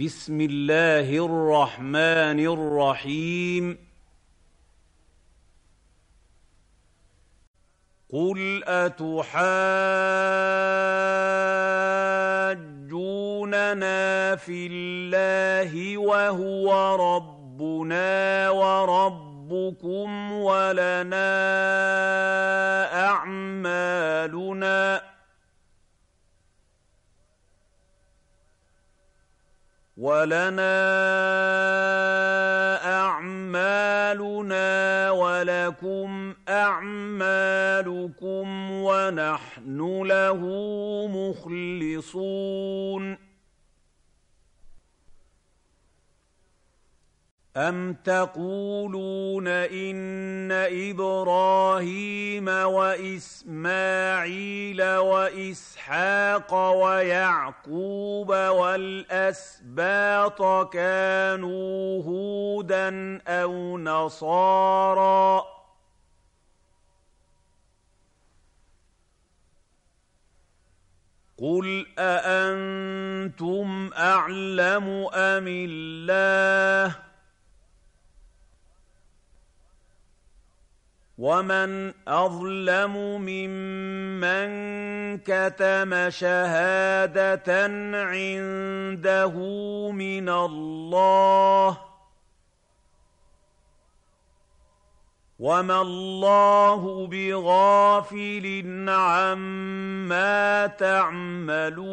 بسم الله الرحمن الرحيم قل اتحاجوننا في الله وهو ربنا وربكم ولنا اعمالنا ولنا اعمالنا ولكم اعمالكم ونحن له مخلصون أَمْ تَقُولُونَ إِنَّ إِبْرَاهِيمَ وَإِسْمَاعِيلَ وَإِسْحَاقَ وَيَعْقُوبَ وَالْأَسْبَاطَ كَانُوا هُودًا أَوْ نَصَارَىٰ قُلْ أَأَنتُمْ أَعْلَمُ أَمِ اللَّهُ ومن اظلم ممن كتم شهاده عنده من الله وما الله بغافل عما تعملون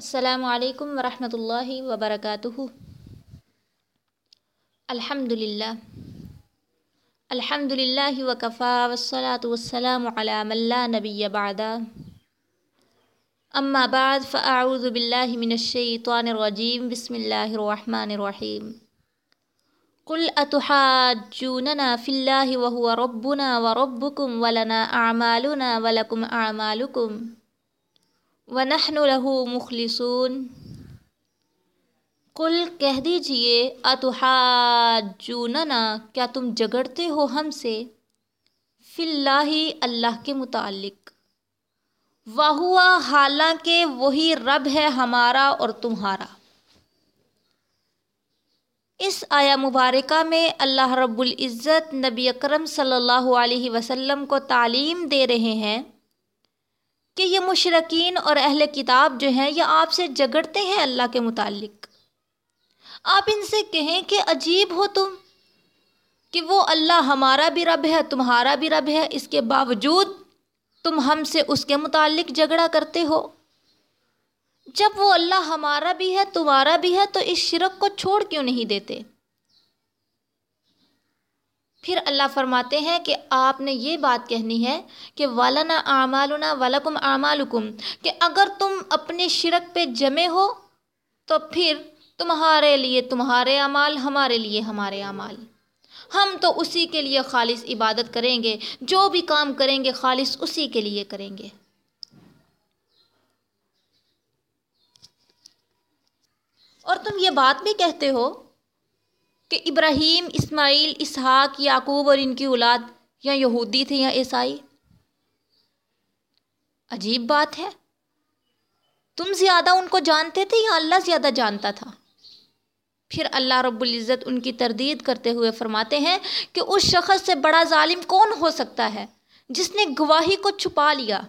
السلام علیکم ورحمۃ اللہ وبرکاتہ۔ الحمد للہ الحمد للہ وکفا وسلاۃ والسلام علی من لا نبی بعد۔ اما بعد، فاعوذ باللہ من الشیطان الرجیم۔ بسم اللہ الرحمن الرحیم۔ قل اتحاجوننا فی اللہ وهو ربنا وربکم ولنا اعمالنا ولکم اعمالکم۔ ونحن له مخلصون۔ قل کہہ دیجیے، اتحاجوننا، کیا تم جگڑتے ہو ہم سے؟ فی اللہ اللہ کے متعلق۔ وہ حالانکہ وہی رب ہے ہمارا اور تمہارا۔ اس آیا مبارکہ میں اللہ رب العزت نبی اکرم صلی اللہ علیہ وسلم کو تعلیم دے رہے ہیں۔ کہ یہ مشرقین اور اہل کتاب جو ہیں یہ آپ سے جگڑتے ہیں اللہ کے متعلق۔ آپ ان سے کہیں کہ عجیب ہو تم کہ وہ اللہ ہمارا بھی رب ہے، تمہارا بھی رب ہے، اس کے باوجود تم ہم سے اس کے متعلق جھگڑا کرتے ہو۔ جب وہ اللہ ہمارا بھی ہے، تمہارا بھی ہے، تو اس شرک کو چھوڑ کیوں نہیں دیتے؟ پھر اللہ فرماتے ہیں کہ آپ نے یہ بات کہنی ہے کہ والنا اعمالنا ولکم اعمالکم، کہ اگر تم اپنے شرک پہ جمے ہو تو پھر تمہارے لیے تمہارے اعمال، ہمارے لیے ہمارے اعمال۔ ہم تو اسی کے لیے خالص عبادت کریں گے، جو بھی کام کریں گے خالص اسی کے لیے کریں گے۔ اور تم یہ بات بھی کہتے ہو کہ ابراہیم، اسماعیل، اسحاق، یعقوب اور ان کی اولاد یا یہودی تھے یا عیسائی؟ عجیب بات ہے۔ تم زیادہ ان کو جانتے تھے یا اللہ زیادہ جانتا تھا؟ پھر اللہ رب العزت ان کی تردید کرتے ہوئے فرماتے ہیں کہ اس شخص سے بڑا ظالم کون ہو سکتا ہے جس نے گواہی کو چھپا لیا؟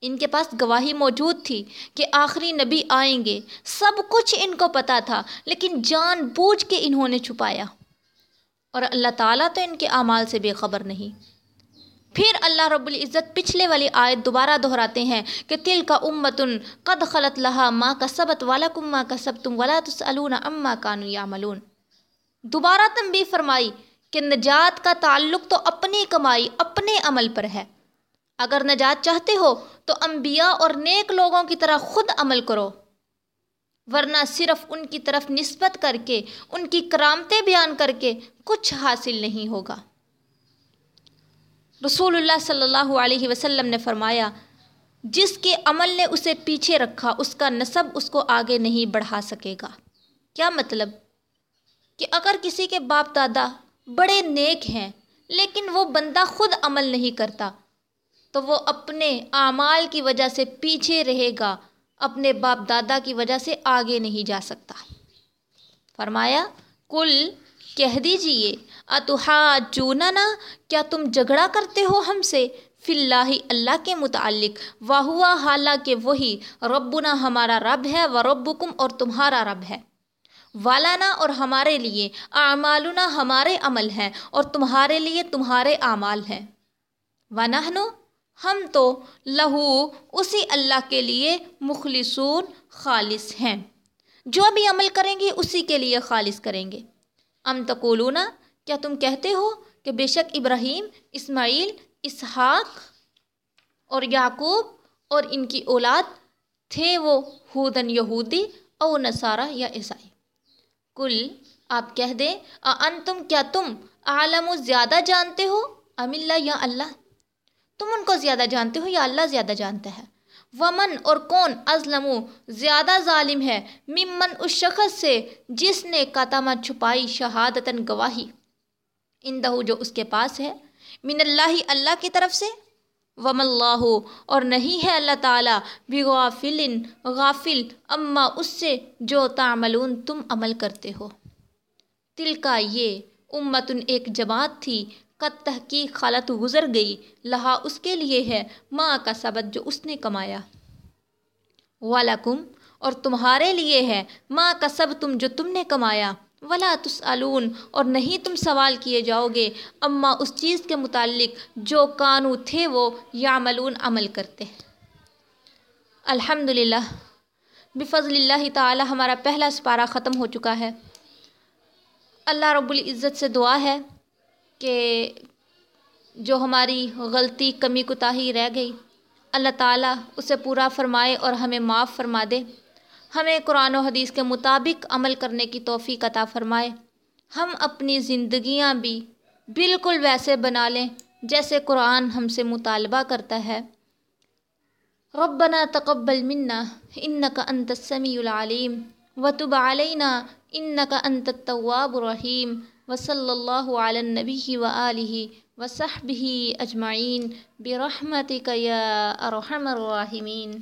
ان کے پاس گواہی موجود تھی کہ آخری نبی آئیں گے۔ سب کچھ ان کو پتہ تھا، لیکن جان بوجھ کے انہوں نے چھپایا۔ اور اللہ تعالیٰ تو ان کے اعمال سے بے خبر نہیں۔ پھر اللہ رب العزت پچھلے والی آیت دوبارہ دہراتے ہیں کہ تل کا امتن قد خلط لہا ماں کا سبت والا کما کا سب تم ولا تسلون اما کانو یا ملون دوبارہ تنبیہ فرمائی کہ نجات کا تعلق تو اپنی کمائی، اپنے عمل پر ہے۔ اگر نجات چاہتے ہو تو انبیاء اور نیک لوگوں کی طرح خود عمل کرو، ورنہ صرف ان کی طرف نسبت کر کے، ان کی کرامتیں بیان کر کے کچھ حاصل نہیں ہوگا۔ رسول اللہ صلی اللہ علیہ وسلم نے فرمایا، جس کے عمل نے اسے پیچھے رکھا، اس کا نصب اس کو آگے نہیں بڑھا سکے گا۔ کیا مطلب؟ کہ اگر کسی کے باپ دادا بڑے نیک ہیں، لیکن وہ بندہ خود عمل نہیں کرتا تو وہ اپنے اعمال کی وجہ سے پیچھے رہے گا، اپنے باپ دادا کی وجہ سے آگے نہیں جا سکتا۔ فرمایا کل کہہ دیجیے اتحا چوننا کیا تم جھگڑا کرتے ہو ہم سے؟ فی اللہ اللہ کے متعلق۔ واہوا، حالانکہ وہی ربنا ہمارا رب ہے، و ربکم اور تمہارا رب ہے۔ والانا، اور ہمارے لیے۔ اعمالنا ہمارے عمل ہیں اور تمہارے لیے تمہارے اعمال ہیں۔ ونحنو ہم تو لہو اسی اللہ کے لیے مخلصون خالص ہیں۔ جو بھی عمل کریں گے اسی کے لیے خالص کریں گے۔ ام تقولون، کیا تم کہتے ہو کہ بے شک ابراہیم، اسماعیل، اسحاق اور یعقوب اور ان کی اولاد تھے وہ ہودن یہودی او نصارہ یا عیسائی؟ کل آپ کہہ دیں ان تم کیا تم عالم و زیادہ جانتے ہو؟ ام اللہ یا اللہ؟ تم ان کو زیادہ جانتے ہو یا اللہ زیادہ جانتا ہے؟ ومن اور کون ازلم زیادہ ظالم ہے۔ ممن اس شخص سے جس نے قطمہ چھپائی شہادتاً گواہی۔ اندہ جو اس کے پاس ہے۔ من اللہ اللہ کی طرف سے۔ وم اللہ اور نہیں ہے اللہ تعالیٰ۔ بھی غافل۔ غافل اما اس سے جو تعملون تم عمل کرتے ہو۔ تل کا یہ امتن ایک جماعت تھی۔ قد تحقیق خالت گزر گئی، لہا اس کے لیے ہے ماں کا سبق جو اس نے کمایا۔ والم اور تمہارے لیے ہے ماں کا سب تم جو تم نے کمایا۔ ولا تسالون اور نہیں تم سوال کیے جاؤ گے۔ اما اس چیز کے متعلق جو کانو تھے وہ یا ملون عمل کرتے الحمد للہ بفضل اللہ تعالی ہمارا پہلا سپارہ ختم ہو چکا ہے۔ اللہ رب العزت سے دعا ہے۔ کہ جو ہماری غلطی کمی کوتاہی رہ گئی۔ اللہ تعالیٰ اسے پورا فرمائے اور ہمیں معاف فرما دے۔ ہمیں قرآن و حدیث کے مطابق عمل کرنے کی توفیق عطا فرمائے۔ ہم اپنی زندگیاں بھی بالکل ویسے بنا لیں جیسے قرآن ہم سے مطالبہ کرتا ہے۔ ربنا تقبل منا انك انت السميع العليم وتب علينا انك انت التواب الرحيم وصلی اللہ علی النبی و علیہ وصحبہ اجمعین برحمتک یا ارحم الراحمین